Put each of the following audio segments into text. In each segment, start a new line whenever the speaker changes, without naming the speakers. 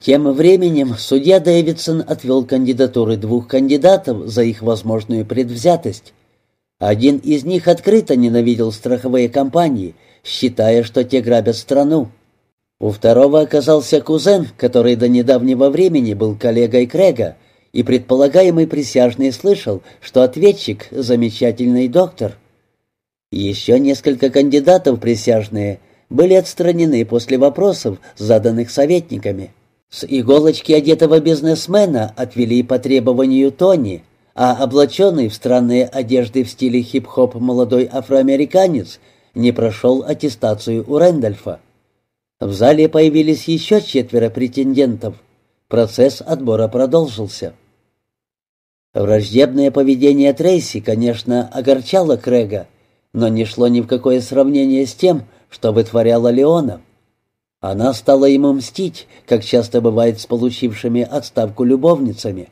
Тем временем судья Дэвидсон отвел кандидатуры двух кандидатов за их возможную предвзятость. Один из них открыто ненавидел страховые компании, считая, что те грабят страну. У второго оказался кузен, который до недавнего времени был коллегой Крэга, и предполагаемый присяжный слышал, что ответчик — замечательный доктор. Еще несколько кандидатов присяжные были отстранены после вопросов, заданных советниками. С иголочки одетого бизнесмена отвели по требованию Тони, а облаченный в странные одежды в стиле хип-хоп молодой афроамериканец не прошел аттестацию у Рэндольфа. В зале появились еще четверо претендентов. Процесс отбора продолжился. Враждебное поведение Трейси, конечно, огорчало Крэга, но не шло ни в какое сравнение с тем, что вытворяла Леона. Она стала ему мстить, как часто бывает с получившими отставку любовницами.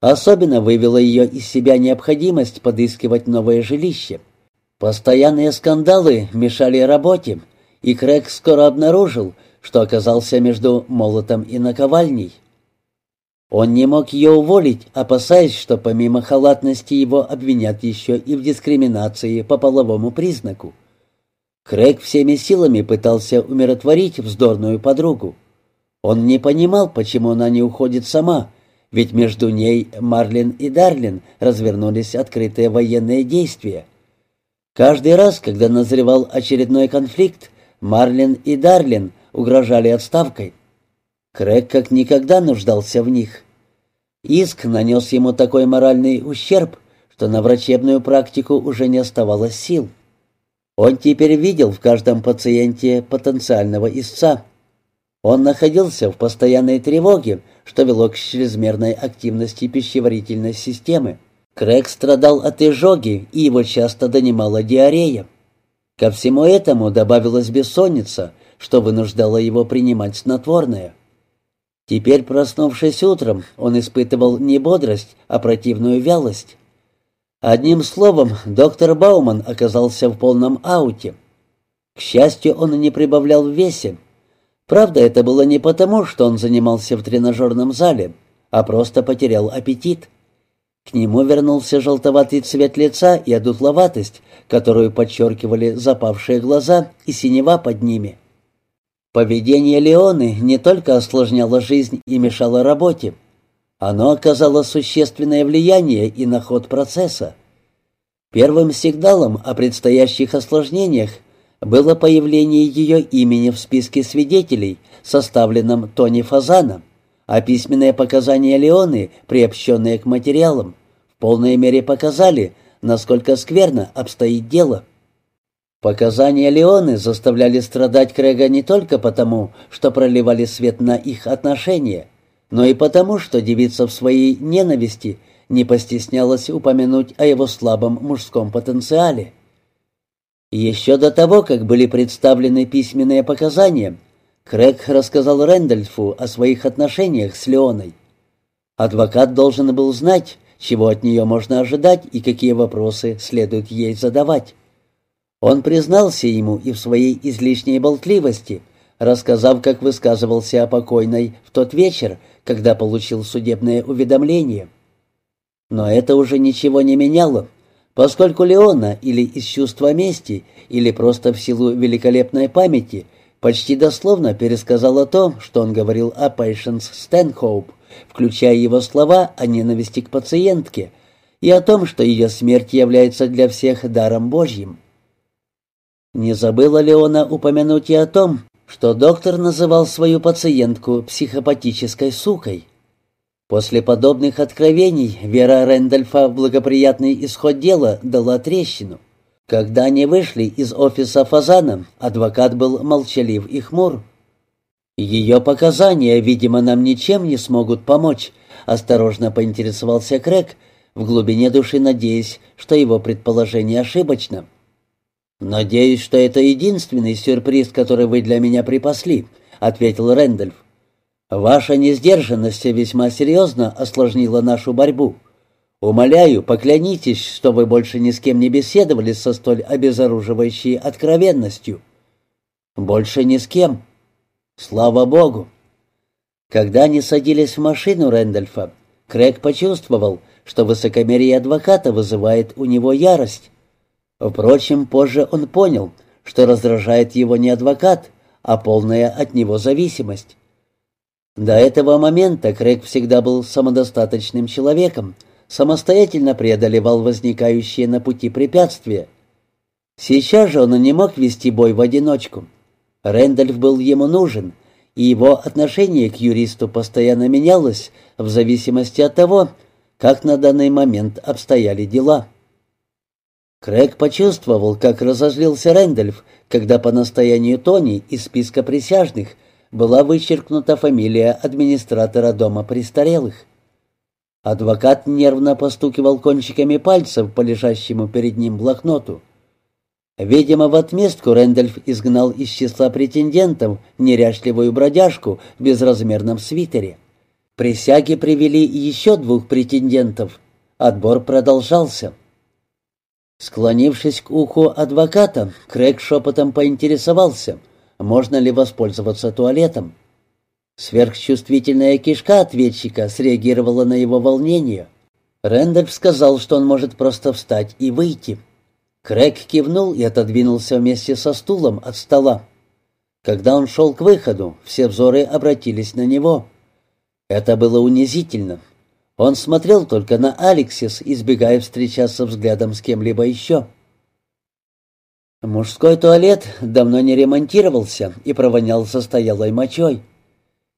Особенно вывела ее из себя необходимость подыскивать новое жилище. Постоянные скандалы мешали работе, и Крэг скоро обнаружил, что оказался между молотом и наковальней. Он не мог ее уволить, опасаясь, что помимо халатности его обвинят еще и в дискриминации по половому признаку. Крэг всеми силами пытался умиротворить вздорную подругу. Он не понимал, почему она не уходит сама, ведь между ней, Марлин и Дарлин развернулись открытые военные действия. Каждый раз, когда назревал очередной конфликт, Марлин и Дарлин угрожали отставкой. Крэг как никогда нуждался в них. Иск нанес ему такой моральный ущерб, что на врачебную практику уже не оставалось сил. Он теперь видел в каждом пациенте потенциального истца. Он находился в постоянной тревоге, что вело к чрезмерной активности пищеварительной системы. Крэг страдал от изжоги, и его часто донимала диарея. Ко всему этому добавилась бессонница, что вынуждало его принимать снотворное. Теперь, проснувшись утром, он испытывал не бодрость, а противную вялость. Одним словом, доктор Бауман оказался в полном ауте. К счастью, он не прибавлял в весе. Правда, это было не потому, что он занимался в тренажерном зале, а просто потерял аппетит. К нему вернулся желтоватый цвет лица и одутловатость, которую подчеркивали запавшие глаза и синева под ними. Поведение Леоны не только осложняло жизнь и мешало работе, оно оказало существенное влияние и на ход процесса. Первым сигналом о предстоящих осложнениях было появление ее имени в списке свидетелей, составленном Тони Фазаном, а письменные показания Леоны, приобщенные к материалам, в полной мере показали, насколько скверно обстоит дело. Показания Леоны заставляли страдать Крэга не только потому, что проливали свет на их отношения – но и потому, что девица в своей ненависти не постеснялась упомянуть о его слабом мужском потенциале. Еще до того, как были представлены письменные показания, Крэг рассказал Рэндольфу о своих отношениях с Леоной. Адвокат должен был знать, чего от нее можно ожидать и какие вопросы следует ей задавать. Он признался ему и в своей излишней болтливости, рассказав, как высказывался о покойной в тот вечер, когда получил судебное уведомление. Но это уже ничего не меняло, поскольку Леона или из чувства мести, или просто в силу великолепной памяти почти дословно пересказала то, что он говорил о Пейшенс Стэнхоуп, включая его слова о ненависти к пациентке и о том, что ее смерть является для всех даром Божьим. Не забыла Леона упомянуть и о том, что доктор называл свою пациентку психопатической сукой. После подобных откровений вера Рэндольфа в благоприятный исход дела дала трещину. Когда они вышли из офиса Фазана, адвокат был молчалив и хмур. «Ее показания, видимо, нам ничем не смогут помочь», — осторожно поинтересовался Крэг, в глубине души надеясь, что его предположение ошибочно. «Надеюсь, что это единственный сюрприз, который вы для меня припасли», — ответил Рэндольф. «Ваша несдержанность весьма серьезно осложнила нашу борьбу. Умоляю, поклянитесь, что вы больше ни с кем не беседовали со столь обезоруживающей откровенностью». «Больше ни с кем». «Слава Богу!» Когда они садились в машину Рэндольфа, Крэг почувствовал, что высокомерие адвоката вызывает у него ярость. Впрочем, позже он понял, что раздражает его не адвокат, а полная от него зависимость. До этого момента Крэг всегда был самодостаточным человеком, самостоятельно преодолевал возникающие на пути препятствия. Сейчас же он не мог вести бой в одиночку. Рэндальф был ему нужен, и его отношение к юристу постоянно менялось в зависимости от того, как на данный момент обстояли дела. Крэг почувствовал, как разозлился Рэндальф, когда по настоянию Тони из списка присяжных была вычеркнута фамилия администратора дома престарелых. Адвокат нервно постукивал кончиками пальцев по лежащему перед ним блокноту. Видимо, в отместку Рэндальф изгнал из числа претендентов неряшливую бродяжку в безразмерном свитере. Присяги привели еще двух претендентов. Отбор продолжался. Склонившись к уху адвоката, Крэг шепотом поинтересовался — можно ли воспользоваться туалетом. Сверхчувствительная кишка ответчика среагировала на его волнение. Рэндальф сказал, что он может просто встать и выйти. Крэг кивнул и отодвинулся вместе со стулом от стола. Когда он шел к выходу, все взоры обратились на него. Это было унизительно. Он смотрел только на Алексис, избегая встречаться взглядом с кем-либо еще. Мужской туалет давно не ремонтировался и провонял состоялой мочой.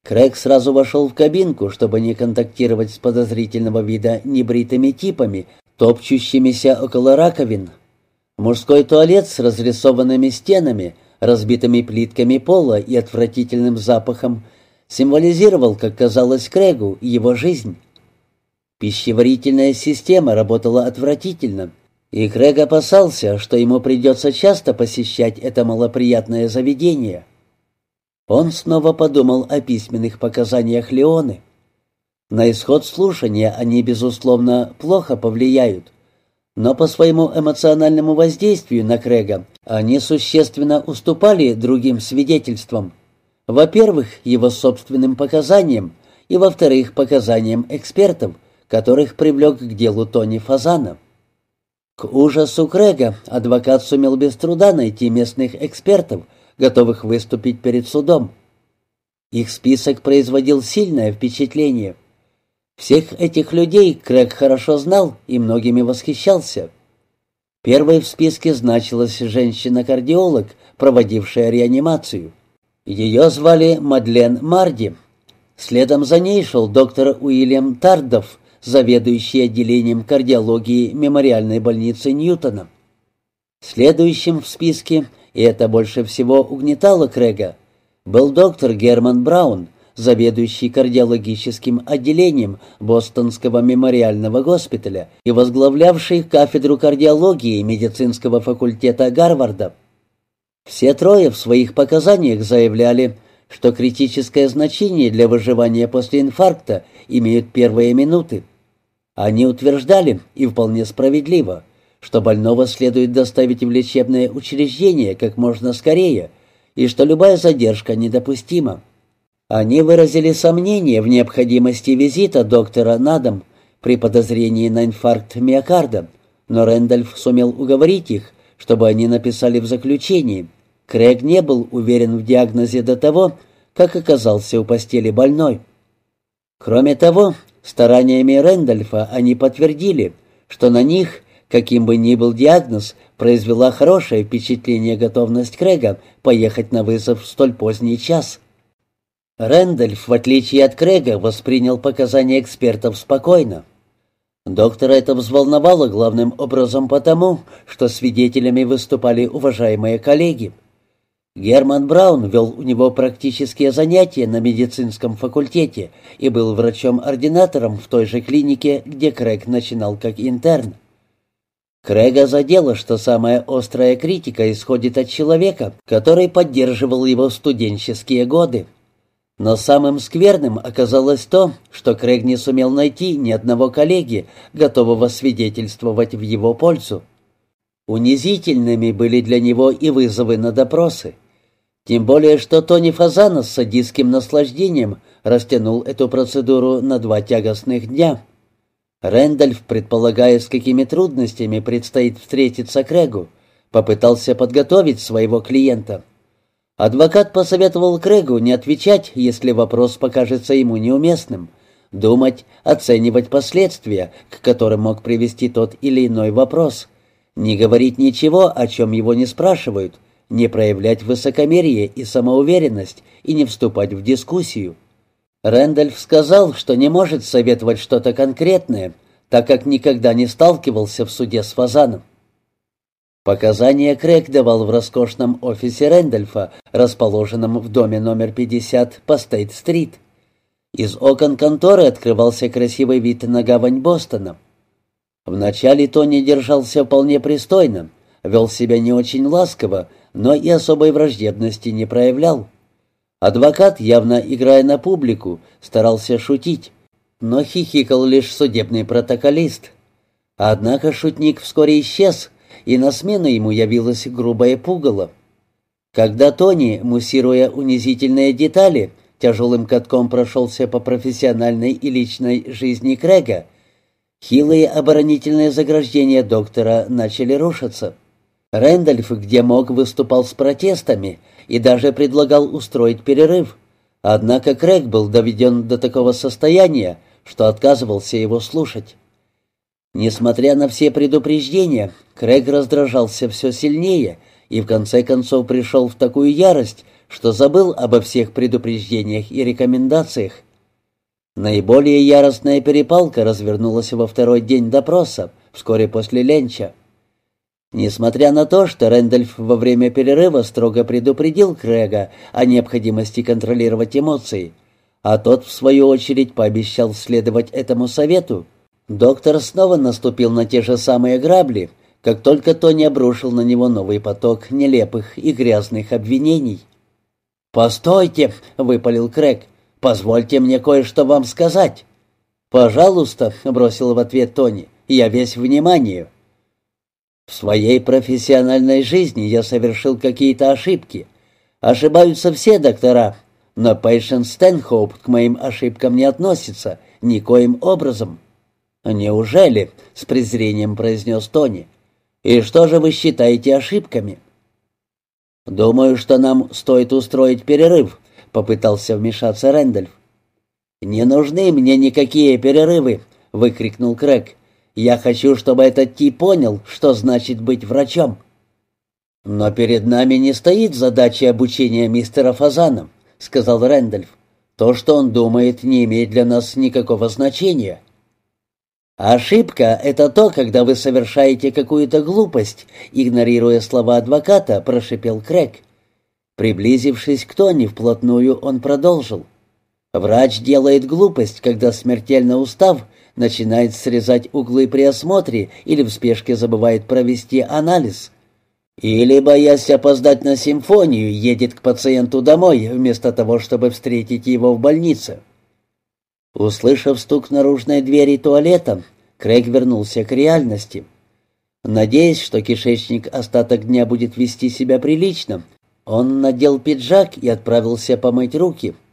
Крэг сразу вошел в кабинку, чтобы не контактировать с подозрительного вида небритыми типами, топчущимися около раковин. Мужской туалет с разрисованными стенами, разбитыми плитками пола и отвратительным запахом символизировал, как казалось Крэгу, его жизнь. Пищеварительная система работала отвратительно — и Крэг опасался, что ему придется часто посещать это малоприятное заведение. Он снова подумал о письменных показаниях Леоны. На исход слушания они, безусловно, плохо повлияют, но по своему эмоциональному воздействию на Крэга они существенно уступали другим свидетельствам. Во-первых, его собственным показаниям, и во-вторых, показаниям экспертов, которых привлек к делу Тони Фазана. К ужасу Крэга адвокат сумел без труда найти местных экспертов, готовых выступить перед судом. Их список производил сильное впечатление. Всех этих людей Крэг хорошо знал и многими восхищался. Первой в списке значилась женщина-кардиолог, проводившая реанимацию. Ее звали Мадлен Марди. Следом за ней шел доктор Уильям Тардов, заведующий отделением кардиологии мемориальной больницы Ньютона. Следующим в списке, и это больше всего угнетало Крэга, был доктор Герман Браун, заведующий кардиологическим отделением Бостонского мемориального госпиталя и возглавлявший кафедру кардиологии медицинского факультета Гарварда. Все трое в своих показаниях заявляли, что критическое значение для выживания после инфаркта имеют первые минуты. Они утверждали, и вполне справедливо, что больного следует доставить в лечебное учреждение как можно скорее, и что любая задержка недопустима. Они выразили сомнение в необходимости визита доктора на дом при подозрении на инфаркт миокарда, но Рэндальф сумел уговорить их, чтобы они написали в заключении. Крэг не был уверен в диагнозе до того, как оказался у постели больной. Кроме того, Стараниями Рэндольфа они подтвердили, что на них, каким бы ни был диагноз, произвела хорошее впечатление готовность Крэга поехать на вызов в столь поздний час. Рэндольф, в отличие от Крэга, воспринял показания экспертов спокойно. Доктора это взволновало главным образом потому, что свидетелями выступали уважаемые коллеги. Герман Браун вел у него практические занятия на медицинском факультете и был врачом-ординатором в той же клинике, где Крэг начинал как интерн. Крэга задело, что самая острая критика исходит от человека, который поддерживал его студенческие годы. Но самым скверным оказалось то, что Крэг не сумел найти ни одного коллеги, готового свидетельствовать в его пользу. Унизительными были для него и вызовы на допросы. Тем более, что Тони Фазана с садистским наслаждением растянул эту процедуру на два тягостных дня. Рэндальф, предполагая, с какими трудностями предстоит встретиться Крэгу, попытался подготовить своего клиента. Адвокат посоветовал Крэгу не отвечать, если вопрос покажется ему неуместным, думать, оценивать последствия, к которым мог привести тот или иной вопрос, не говорить ничего, о чем его не спрашивают, не проявлять высокомерие и самоуверенность и не вступать в дискуссию. Рэндальф сказал, что не может советовать что-то конкретное, так как никогда не сталкивался в суде с Фазаном. Показания Крэг давал в роскошном офисе Рэндальфа, расположенном в доме номер 50 по Стейт-стрит. Из окон конторы открывался красивый вид на гавань Бостона. Вначале Тони держался вполне пристойно, вел себя не очень ласково, но и особой враждебности не проявлял. Адвокат, явно играя на публику, старался шутить, но хихикал лишь судебный протоколист. Однако шутник вскоре исчез, и на смену ему явилось грубое пугало. Когда Тони, муссируя унизительные детали, тяжелым катком прошелся по профессиональной и личной жизни Крэга, хилые оборонительные заграждения доктора начали рушиться. Рэндальф, где мог, выступал с протестами и даже предлагал устроить перерыв. Однако Крэг был доведен до такого состояния, что отказывался его слушать. Несмотря на все предупреждения, Крэг раздражался все сильнее и в конце концов пришел в такую ярость, что забыл обо всех предупреждениях и рекомендациях. Наиболее яростная перепалка развернулась во второй день допроса, вскоре после ленча. Несмотря на то, что Рэндольф во время перерыва строго предупредил Крэга о необходимости контролировать эмоции, а тот, в свою очередь, пообещал следовать этому совету, доктор снова наступил на те же самые грабли, как только Тони обрушил на него новый поток нелепых и грязных обвинений. «Постойте!» — выпалил Крэг. «Позвольте мне кое-что вам сказать». «Пожалуйста», — бросил в ответ Тони, — «я весь внимание». В своей профессиональной жизни я совершил какие-то ошибки. Ошибаются все доктора, но Пейшен Стэнхоуп к моим ошибкам не относится никоим образом. «Неужели?» — с презрением произнес Тони. «И что же вы считаете ошибками?» «Думаю, что нам стоит устроить перерыв», — попытался вмешаться Рэндальф. «Не нужны мне никакие перерывы», — выкрикнул Крэг. Я хочу, чтобы этот тип понял, что значит быть врачом. Но перед нами не стоит задача обучения мистера Фазана, сказал Рэндальф. То, что он думает, не имеет для нас никакого значения. Ошибка — это то, когда вы совершаете какую-то глупость, игнорируя слова адвоката, прошипел Крэг. Приблизившись к Тони вплотную, он продолжил. Врач делает глупость, когда смертельно устав, начинает срезать углы при осмотре или в спешке забывает провести анализ. Или, боясь опоздать на симфонию, едет к пациенту домой, вместо того, чтобы встретить его в больнице. Услышав стук наружной двери туалета, Крейг вернулся к реальности. Надеясь, что кишечник остаток дня будет вести себя прилично, он надел пиджак и отправился помыть руки —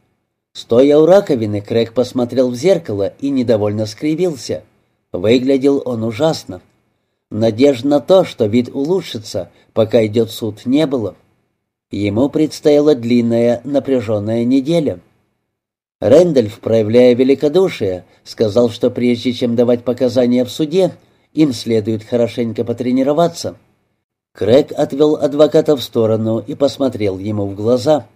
Стоя у раковины, Крэг посмотрел в зеркало и недовольно скривился. Выглядел он ужасно. Надежд на то, что вид улучшится, пока идет суд, не было. Ему предстояла длинная напряженная неделя. Рэндальф, проявляя великодушие, сказал, что прежде чем давать показания в суде, им следует хорошенько потренироваться. Крэг отвел адвоката в сторону и посмотрел ему в глаза.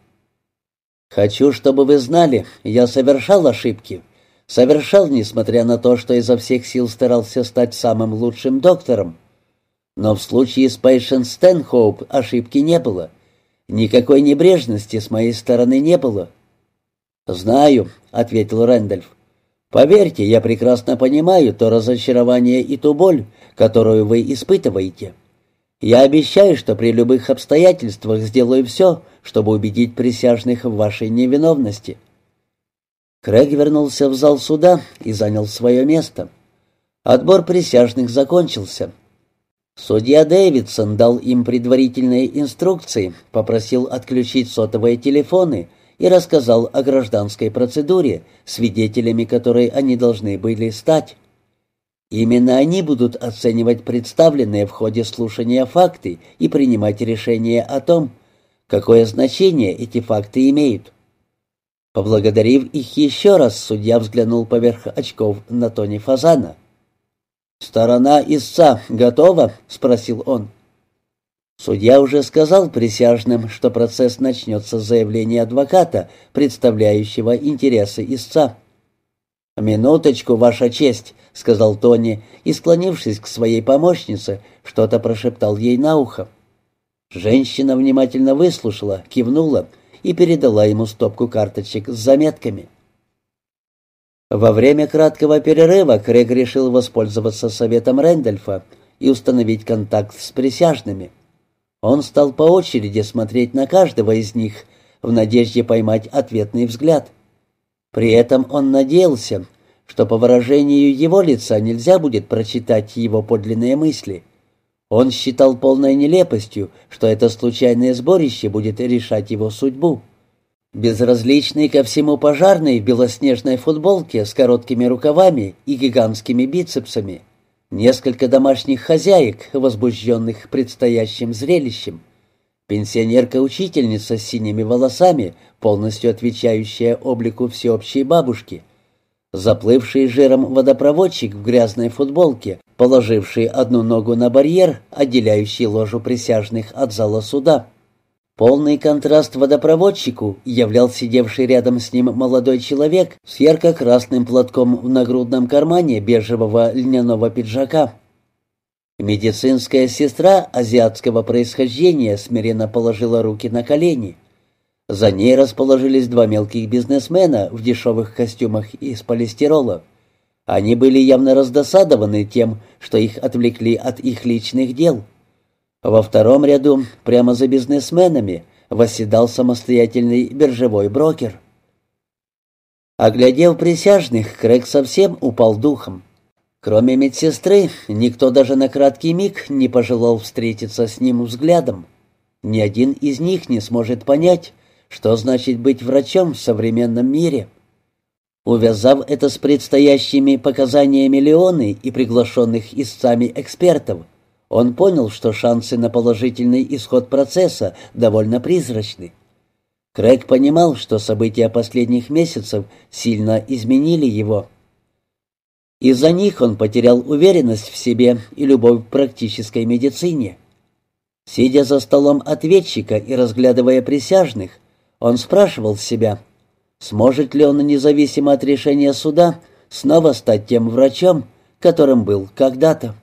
«Хочу, чтобы вы знали, я совершал ошибки. Совершал, несмотря на то, что изо всех сил старался стать самым лучшим доктором. Но в случае с Пейшен Стэнхоуп ошибки не было. Никакой небрежности с моей стороны не было». «Знаю», — ответил Рэндальф. «Поверьте, я прекрасно понимаю то разочарование и ту боль, которую вы испытываете». Я обещаю, что при любых обстоятельствах сделаю все, чтобы убедить присяжных в вашей невиновности». Крэг вернулся в зал суда и занял свое место. Отбор присяжных закончился. Судья Дэвидсон дал им предварительные инструкции, попросил отключить сотовые телефоны и рассказал о гражданской процедуре, свидетелями которой они должны были стать. Именно они будут оценивать представленные в ходе слушания факты и принимать решение о том, какое значение эти факты имеют. Поблагодарив их еще раз, судья взглянул поверх очков на Тони Фазана. «Сторона истца готова?» — спросил он. Судья уже сказал присяжным, что процесс начнется с заявления адвоката, представляющего интересы истца. «Минуточку, Ваша честь», — сказал Тони, и, склонившись к своей помощнице, что-то прошептал ей на ухо. Женщина внимательно выслушала, кивнула и передала ему стопку карточек с заметками. Во время краткого перерыва Крэг решил воспользоваться советом Рэндольфа и установить контакт с присяжными. Он стал по очереди смотреть на каждого из них в надежде поймать ответный взгляд. При этом он надеялся, что по выражению его лица нельзя будет прочитать его подлинные мысли. Он считал полной нелепостью, что это случайное сборище будет решать его судьбу. Безразличный ко всему пожарный в белоснежной футболке с короткими рукавами и гигантскими бицепсами. Несколько домашних хозяек, возбужденных предстоящим зрелищем. Пенсионерка-учительница с синими волосами, полностью отвечающая облику всеобщей бабушки. Заплывший жиром водопроводчик в грязной футболке, положивший одну ногу на барьер, отделяющий ложу присяжных от зала суда. Полный контраст водопроводчику являл сидевший рядом с ним молодой человек с ярко-красным платком в нагрудном кармане бежевого льняного пиджака. Медицинская сестра азиатского происхождения смиренно положила руки на колени. За ней расположились два мелких бизнесмена в дешевых костюмах из полистирола. Они были явно раздосадованы тем, что их отвлекли от их личных дел. Во втором ряду, прямо за бизнесменами, восседал самостоятельный биржевой брокер. Оглядев присяжных, Крэг совсем упал духом. Кроме медсестры, никто даже на краткий миг не пожелал встретиться с ним взглядом. Ни один из них не сможет понять, что значит быть врачом в современном мире. Увязав это с предстоящими показаниями Леоны и приглашенных истцами экспертов, он понял, что шансы на положительный исход процесса довольно призрачны. Крэг понимал, что события последних месяцев сильно изменили его. Из-за них он потерял уверенность в себе и любовь к практической медицине. Сидя за столом ответчика и разглядывая присяжных, он спрашивал себя, сможет ли он, независимо от решения суда, снова стать тем врачом, которым был когда-то.